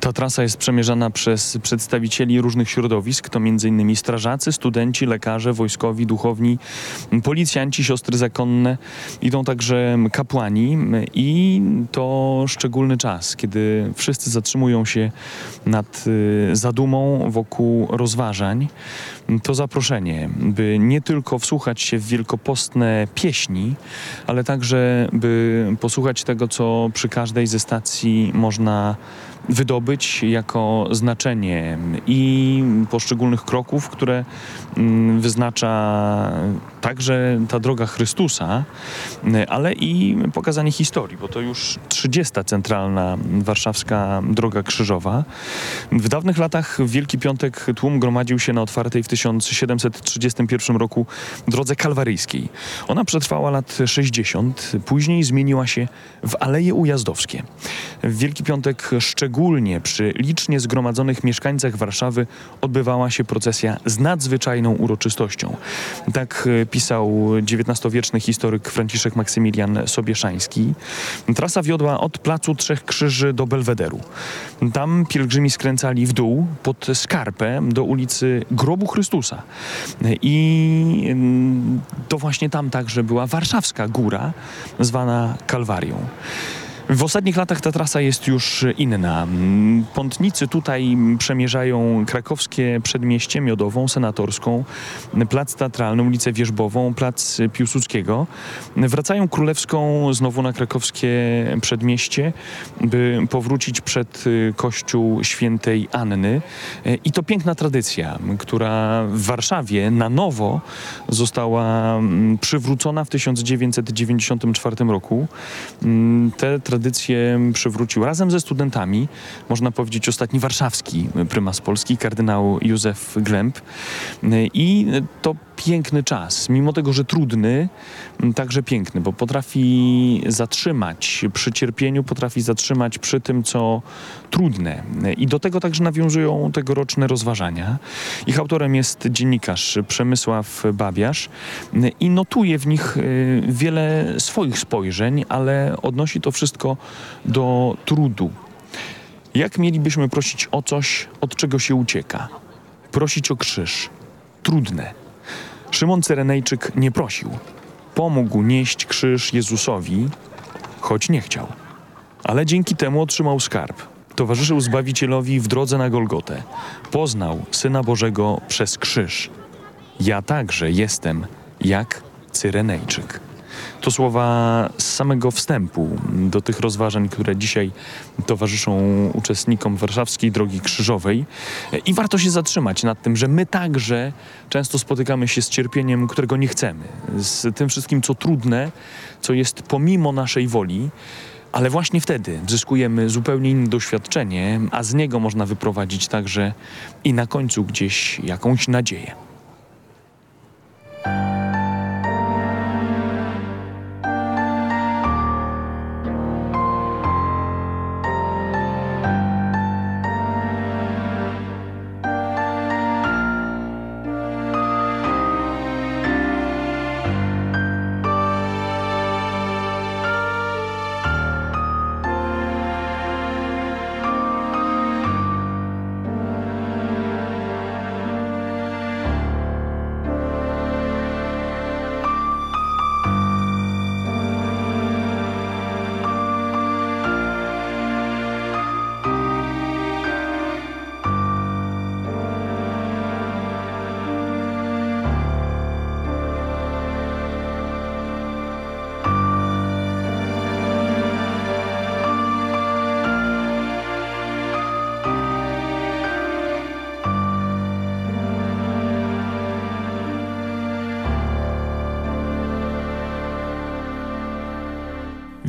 Ta trasa jest przemierzana przez przedstawicieli różnych środowisk, to m.in. strażacy, studenci, lekarze, wojskowi, duchowni, policjanci, siostry zakonne. Idą także kapłani i to szczególny czas, kiedy wszyscy zatrzymują się nad y, zadumą wokół rozważań. To zaproszenie, by nie tylko wsłuchać się w wielkopostne pieśni, ale także by posłuchać tego, co przy każdej ze stacji można wydobyć jako znaczenie i poszczególnych kroków, które mm, wyznacza także ta droga Chrystusa, ale i pokazanie historii, bo to już 30. centralna warszawska droga krzyżowa. W dawnych latach w Wielki Piątek tłum gromadził się na otwartej w 1731 roku drodze kalwaryjskiej. Ona przetrwała lat 60, później zmieniła się w Aleje Ujazdowskie. W Wielki Piątek szczególnie przy licznie zgromadzonych mieszkańcach Warszawy odbywała się procesja z nadzwyczajną uroczystością. Tak e, pisał XIX-wieczny historyk Franciszek Maksymilian Sobieszański. Trasa wiodła od Placu Trzech Krzyży do Belwederu. Tam pielgrzymi skręcali w dół pod skarpę do ulicy Grobu Chrystusa. I mm, to właśnie tam także była warszawska góra, zwana Kalwarią. W ostatnich latach ta trasa jest już inna. Pątnicy tutaj przemierzają krakowskie przedmieście Miodową, Senatorską, Plac Teatralny, ulicę Wierzbową, Plac Piłsudskiego. Wracają Królewską znowu na krakowskie przedmieście, by powrócić przed kościół świętej Anny. I to piękna tradycja, która w Warszawie na nowo została mm, przywrócona w 1994 roku. Mm, Te tradycje przywrócił razem ze studentami, można powiedzieć ostatni warszawski prymas Polski, kardynał Józef Glemp. I to piękny czas, mimo tego, że trudny, także piękny, bo potrafi zatrzymać przy cierpieniu, potrafi zatrzymać przy tym, co trudne. I do tego także nawiązują tegoroczne rozważania. Ich autorem jest dziennikarz Przemysław Babiarz i notuje w nich y, wiele swoich spojrzeń, ale odnosi to wszystko do trudu. Jak mielibyśmy prosić o coś, od czego się ucieka? Prosić o krzyż. Trudne. Szymon Cyrenejczyk nie prosił. Pomógł nieść krzyż Jezusowi, choć nie chciał. Ale dzięki temu otrzymał skarb. Towarzyszył Zbawicielowi w drodze na Golgotę. Poznał Syna Bożego przez krzyż. Ja także jestem jak Cyrenejczyk. To słowa z samego wstępu do tych rozważań, które dzisiaj towarzyszą uczestnikom warszawskiej Drogi Krzyżowej. I warto się zatrzymać nad tym, że my także często spotykamy się z cierpieniem, którego nie chcemy. Z tym wszystkim, co trudne, co jest pomimo naszej woli. Ale właśnie wtedy zyskujemy zupełnie inne doświadczenie, a z niego można wyprowadzić także i na końcu gdzieś jakąś nadzieję.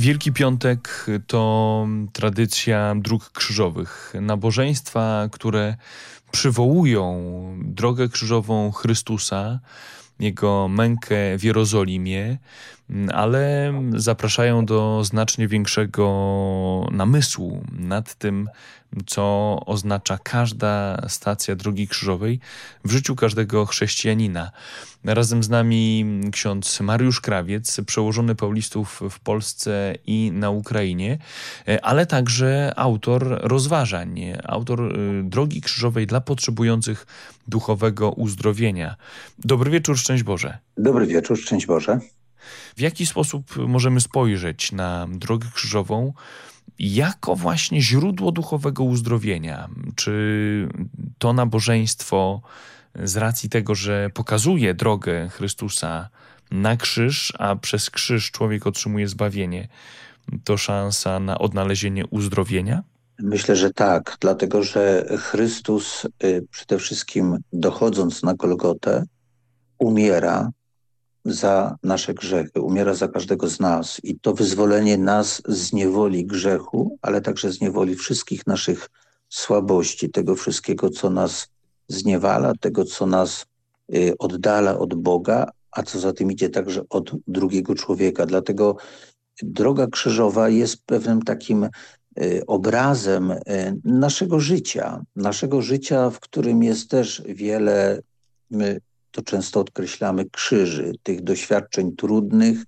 Wielki Piątek to tradycja dróg krzyżowych, nabożeństwa, które przywołują drogę krzyżową Chrystusa Jego mękę w Jerozolimie, ale zapraszają do znacznie większego namysłu nad tym, co oznacza każda stacja Drogi Krzyżowej w życiu każdego chrześcijanina. Razem z nami ksiądz Mariusz Krawiec, przełożony Paulistów w Polsce i na Ukrainie, ale także autor rozważań, autor y, Drogi Krzyżowej dla potrzebujących duchowego uzdrowienia. Dobry wieczór, szczęść Boże. Dobry wieczór, szczęść Boże. W jaki sposób możemy spojrzeć na Drogę Krzyżową jako właśnie źródło duchowego uzdrowienia? Czy to nabożeństwo z racji tego, że pokazuje drogę Chrystusa na krzyż, a przez krzyż człowiek otrzymuje zbawienie, to szansa na odnalezienie uzdrowienia? Myślę, że tak, dlatego że Chrystus y, przede wszystkim dochodząc na Golgotę umiera za nasze grzechy, umiera za każdego z nas i to wyzwolenie nas z niewoli grzechu, ale także z niewoli wszystkich naszych słabości, tego wszystkiego, co nas zniewala, tego, co nas y, oddala od Boga, a co za tym idzie także od drugiego człowieka. Dlatego droga krzyżowa jest pewnym takim y, obrazem y, naszego życia, naszego życia, w którym jest też wiele, to często odkreślamy, krzyży, tych doświadczeń trudnych,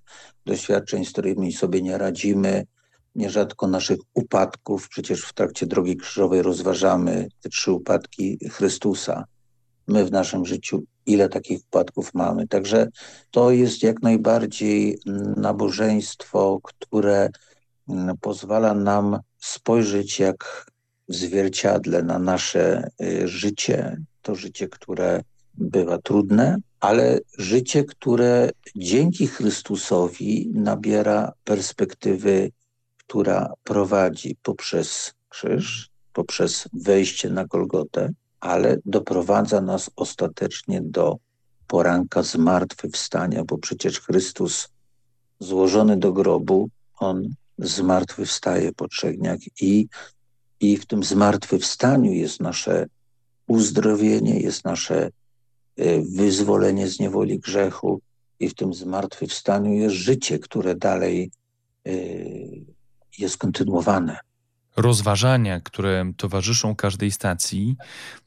doświadczeń, z którymi sobie nie radzimy, nierzadko naszych upadków. Przecież w trakcie Drogi Krzyżowej rozważamy te trzy upadki Chrystusa. My w naszym życiu ile takich upadków mamy. Także to jest jak najbardziej nabożeństwo, które mm, pozwala nam spojrzeć jak w zwierciadle na nasze y, życie. To życie, które bywa trudne, ale życie, które dzięki Chrystusowi nabiera perspektywy, która prowadzi poprzez krzyż, poprzez wejście na Golgotę, ale doprowadza nas ostatecznie do poranka zmartwychwstania, bo przecież Chrystus złożony do grobu, On zmartwychwstaje po trzech dniach i, i w tym zmartwychwstaniu jest nasze uzdrowienie, jest nasze wyzwolenie z niewoli grzechu i w tym zmartwychwstaniu jest życie, które dalej y, jest kontynuowane rozważania, które towarzyszą każdej stacji,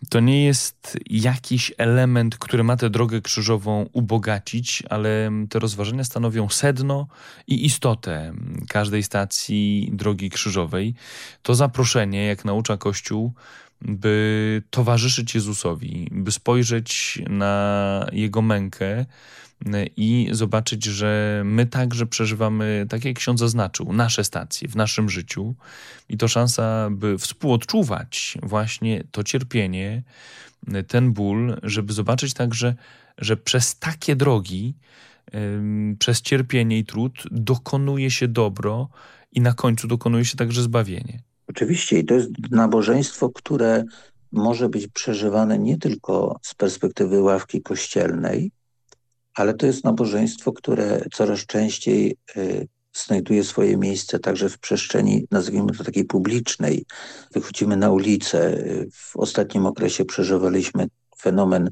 to nie jest jakiś element, który ma tę drogę krzyżową ubogacić, ale te rozważania stanowią sedno i istotę każdej stacji drogi krzyżowej. To zaproszenie, jak naucza Kościół, by towarzyszyć Jezusowi, by spojrzeć na Jego mękę, i zobaczyć, że my także przeżywamy, tak jak ksiądz zaznaczył, nasze stacje w naszym życiu i to szansa, by współodczuwać właśnie to cierpienie, ten ból, żeby zobaczyć także, że przez takie drogi, przez cierpienie i trud dokonuje się dobro i na końcu dokonuje się także zbawienie. Oczywiście i to jest nabożeństwo, które może być przeżywane nie tylko z perspektywy ławki kościelnej, ale to jest nabożeństwo, które coraz częściej y, znajduje swoje miejsce także w przestrzeni, nazwijmy to takiej publicznej. Wychodzimy na ulicę. Y, w ostatnim okresie przeżywaliśmy fenomen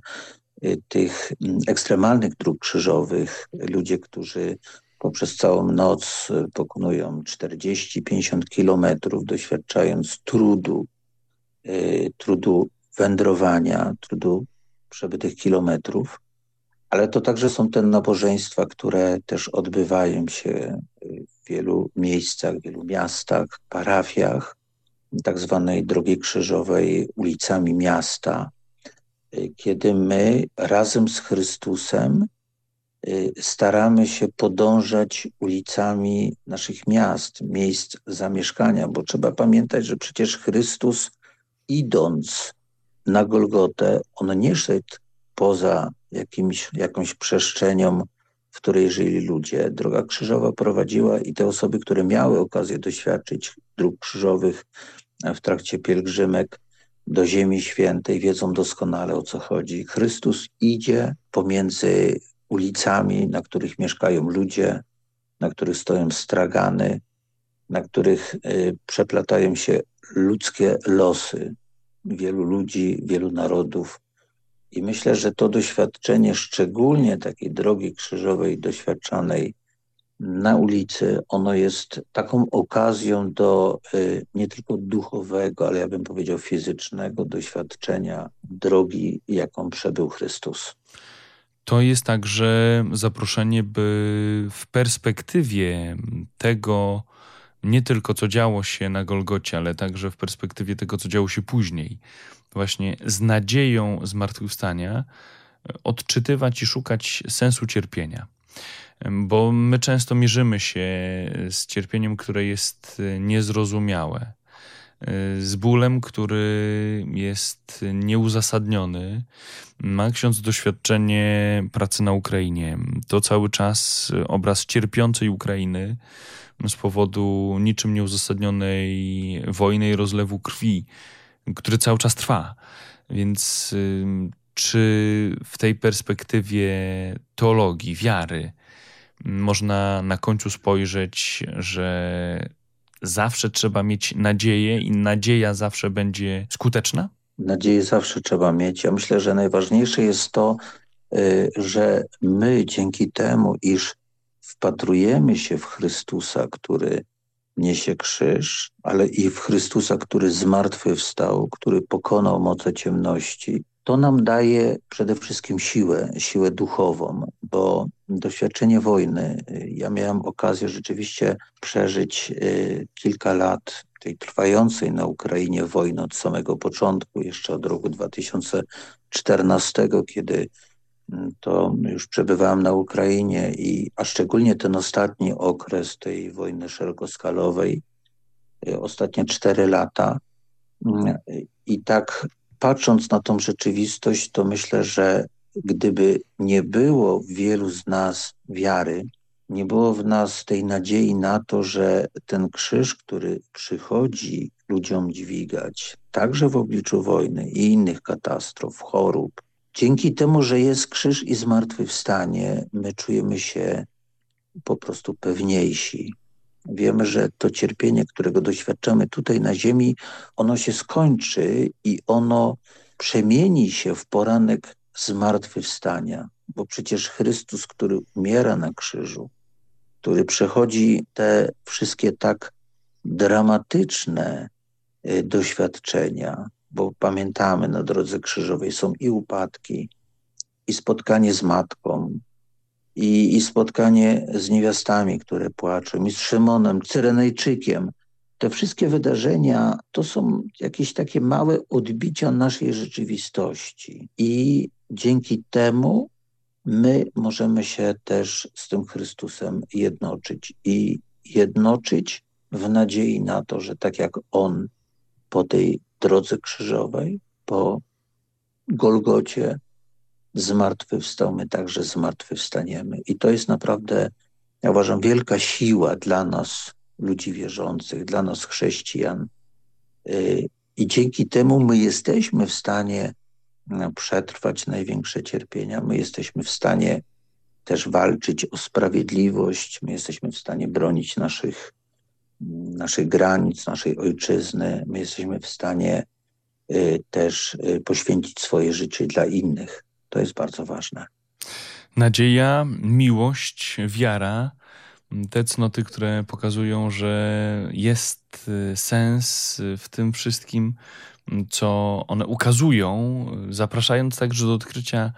y, tych mm, ekstremalnych dróg krzyżowych. Ludzie, którzy poprzez całą noc pokonują 40-50 kilometrów, doświadczając trudu, trudu wędrowania, trudu przebytych kilometrów. Ale to także są te nabożeństwa, które też odbywają się w wielu miejscach, w wielu miastach, parafiach, tak zwanej Drogi Krzyżowej ulicami miasta, kiedy my razem z Chrystusem y, staramy się podążać ulicami naszych miast, miejsc zamieszkania, bo trzeba pamiętać, że przecież Chrystus idąc na Golgotę, on nie szedł poza jakimś, jakąś przestrzenią, w której żyli ludzie. Droga krzyżowa prowadziła i te osoby, które miały okazję doświadczyć dróg krzyżowych w trakcie pielgrzymek do Ziemi Świętej, wiedzą doskonale o co chodzi. Chrystus idzie pomiędzy ulicami, na których mieszkają ludzie, na których stoją stragany, na których y, przeplatają się ludzkie losy wielu ludzi, wielu narodów, I myślę, że to doświadczenie, szczególnie takiej drogi krzyżowej doświadczanej na ulicy, ono jest taką okazją do y, nie tylko duchowego, ale ja bym powiedział fizycznego doświadczenia drogi, jaką przebył Chrystus. To jest także zaproszenie, by w perspektywie tego, nie tylko co działo się na Golgocie, ale także w perspektywie tego, co działo się później, właśnie z nadzieją zmartwychwstania, odczytywać i szukać sensu cierpienia. Bo my często mierzymy się z cierpieniem, które jest niezrozumiałe, z bólem, który jest nieuzasadniony. Ma ksiądz doświadczenie pracy na Ukrainie. To cały czas obraz cierpiącej Ukrainy z powodu niczym nieuzasadnionej wojny i rozlewu krwi, który cały czas trwa. Więc y, czy w tej perspektywie teologii, wiary, można na końcu spojrzeć, że zawsze trzeba mieć nadzieję i nadzieja zawsze będzie skuteczna? Nadzieję zawsze trzeba mieć. Ja myślę, że najważniejsze jest to, y, że my dzięki temu, iż wpatrujemy się w Chrystusa, który niesie krzyż, ale i w Chrystusa, który zmartwychwstał, który pokonał moce ciemności, to nam daje przede wszystkim siłę, siłę duchową, bo doświadczenie wojny, ja miałem okazję rzeczywiście przeżyć y, kilka lat tej trwającej na Ukrainie wojny od samego początku, jeszcze od roku 2014, kiedy mm, to już przebywałem na Ukrainie i a szczególnie ten ostatni okres tej wojny szerokoskalowej, y, ostatnie cztery lata. mm, I tak patrząc na tą rzeczywistość, to myślę, że gdyby nie było wielu z nas wiary, nie było w nas tej nadziei na to, że ten krzyż, który przychodzi ludziom dźwigać, także w obliczu wojny i innych katastrof, chorób, dzięki temu, że jest krzyż i zmartwychwstanie, my czujemy się po prostu pewniejsi. Wiemy, że to cierpienie, którego doświadczamy tutaj na ziemi, ono się skończy i ono przemieni się w poranek zmartwychwstania. Bo przecież Chrystus, który umiera na krzyżu, który przechodzi te wszystkie tak dramatyczne y, doświadczenia, bo pamiętamy, na drodze krzyżowej są i upadki, i spotkanie z matką, i, i spotkanie z niewiastami, które płaczą, i z Szymonem, Cyrenejczykiem. Te wszystkie wydarzenia to są jakieś takie małe odbicia naszej rzeczywistości. I dzięki temu my możemy się też z tym Chrystusem jednoczyć i jednoczyć w nadziei na to, że tak jak On po tej drodze krzyżowej, po Golgocie zmartwychwstał, my także zmartwychwstaniemy. I to jest naprawdę, ja uważam, wielka siła dla nas, ludzi wierzących, dla nas chrześcijan. Y, I dzięki temu my jesteśmy w stanie no, przetrwać największe cierpienia. My jesteśmy w stanie też walczyć o sprawiedliwość, my jesteśmy w stanie bronić naszych, naszych granic, naszej ojczyzny, my jesteśmy w stanie y, też y, poświęcić swoje życie dla innych. To jest bardzo ważne. Nadzieja, miłość, wiara te cnoty, które pokazują, że jest y, sens w tym wszystkim, co one ukazują, zapraszając także do odkrycia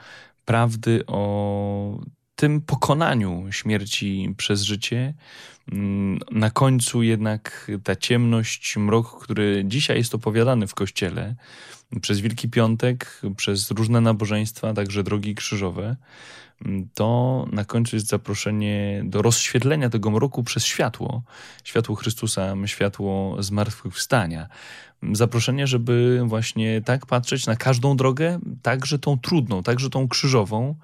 prawdy o tym pokonaniu śmierci przez życie. Na końcu jednak ta ciemność, mrok, który dzisiaj jest opowiadany w kościele przez Wielki Piątek, przez różne nabożeństwa, także drogi krzyżowe, to na końcu jest zaproszenie do rozświetlenia tego mroku przez światło. Światło Chrystusa, światło zmartwychwstania. Zaproszenie, żeby właśnie tak patrzeć na każdą drogę, także tą trudną, także tą krzyżową,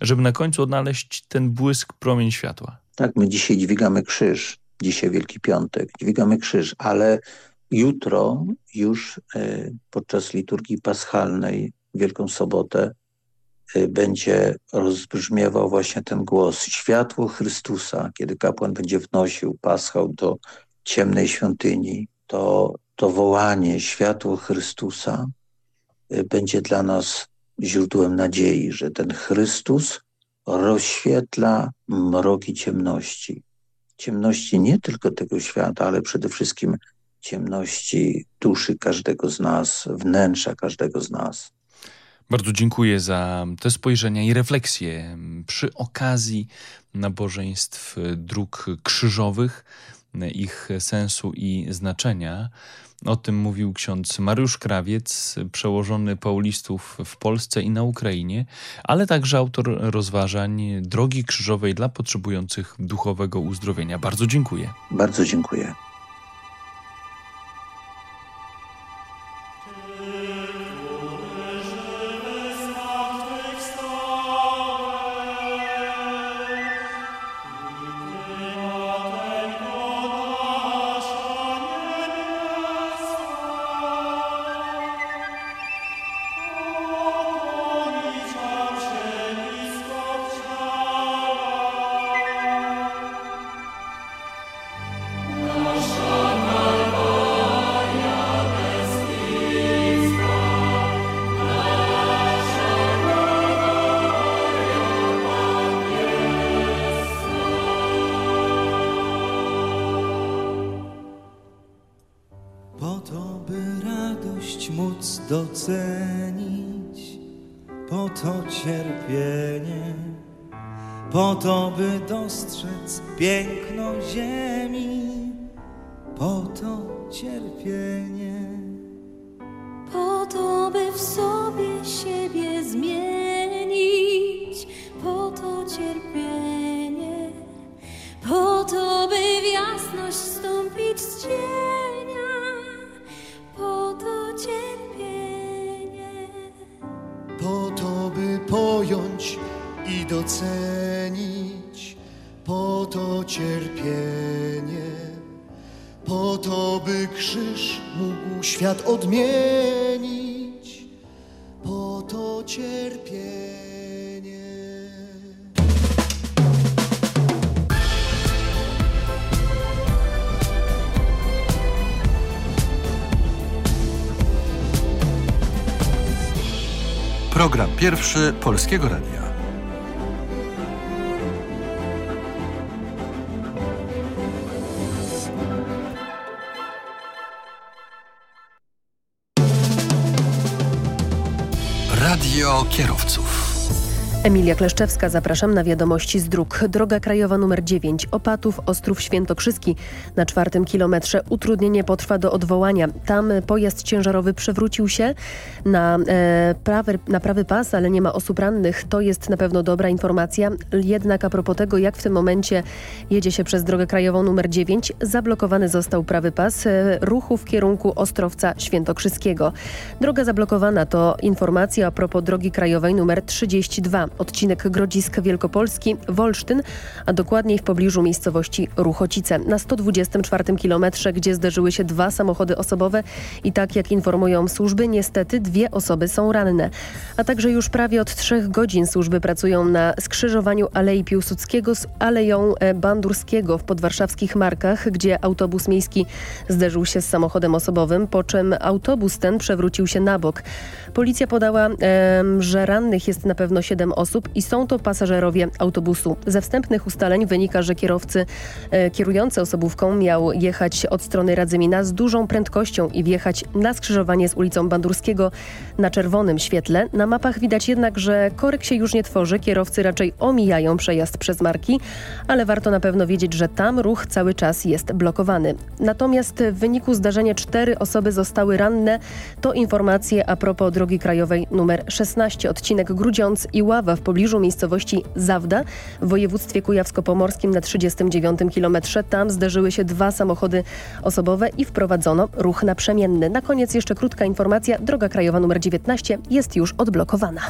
żeby na końcu odnaleźć ten błysk, promień światła. Tak, my dzisiaj dźwigamy krzyż, dzisiaj Wielki Piątek, dźwigamy krzyż, ale jutro już y, podczas liturgii paschalnej, Wielką Sobotę, y, będzie rozbrzmiewał właśnie ten głos światło Chrystusa, kiedy kapłan będzie wnosił paschał do ciemnej świątyni, to, to wołanie światło Chrystusa y, będzie dla nas źródłem nadziei, że ten Chrystus rozświetla mroki ciemności. Ciemności nie tylko tego świata, ale przede wszystkim ciemności duszy każdego z nas, wnętrza każdego z nas. Bardzo dziękuję za te spojrzenia i refleksje przy okazji nabożeństw dróg krzyżowych, ich sensu i znaczenia. O tym mówił ksiądz Mariusz Krawiec, przełożony paulistów w Polsce i na Ukrainie, ale także autor rozważań Drogi Krzyżowej dla potrzebujących duchowego uzdrowienia. Bardzo dziękuję. Bardzo dziękuję. Docenić, po to cierpienie, po to, by dostrzec piękno ziemi, pierwszy Polskiego Radia. Radio kierowców. Emilia Kleszczewska, zapraszam na wiadomości z dróg. Droga krajowa nr 9, Opatów, Ostrów Świętokrzyski. Na czwartym kilometrze utrudnienie potrwa do odwołania. Tam pojazd ciężarowy przewrócił się na, e, prawy, na prawy pas, ale nie ma osób rannych. To jest na pewno dobra informacja. Jednak a propos tego, jak w tym momencie jedzie się przez drogę krajową nr 9, zablokowany został prawy pas e, ruchu w kierunku Ostrowca Świętokrzyskiego. Droga zablokowana to informacja a propos drogi krajowej nr 32 odcinek Grodzisk Wielkopolski, Wolsztyn, a dokładniej w pobliżu miejscowości Ruchocice. Na 124 kilometrze, gdzie zderzyły się dwa samochody osobowe i tak jak informują służby, niestety dwie osoby są ranne. A także już prawie od trzech godzin służby pracują na skrzyżowaniu Alei Piłsudskiego z Aleją e, Bandurskiego w podwarszawskich Markach, gdzie autobus miejski zderzył się z samochodem osobowym, po czym autobus ten przewrócił się na bok. Policja podała, że rannych jest na pewno 7 osób i są to pasażerowie autobusu. Ze wstępnych ustaleń wynika, że kierowcy e, kierujący osobówką miał jechać od strony Radzymina z dużą prędkością i wjechać na skrzyżowanie z ulicą Bandurskiego na czerwonym świetle. Na mapach widać jednak, że korek się już nie tworzy. Kierowcy raczej omijają przejazd przez Marki, ale warto na pewno wiedzieć, że tam ruch cały czas jest blokowany. Natomiast w wyniku zdarzenia cztery osoby zostały ranne. To informacje a propos drogi krajowej numer 16, odcinek Grudziądz i Ława w pobliżu miejscowości Zawda w województwie kujawsko-pomorskim na 39 kilometrze. Tam zderzyły się dwa samochody osobowe i wprowadzono ruch naprzemienny. Na koniec jeszcze krótka informacja. Droga krajowa numer 19 jest już odblokowana.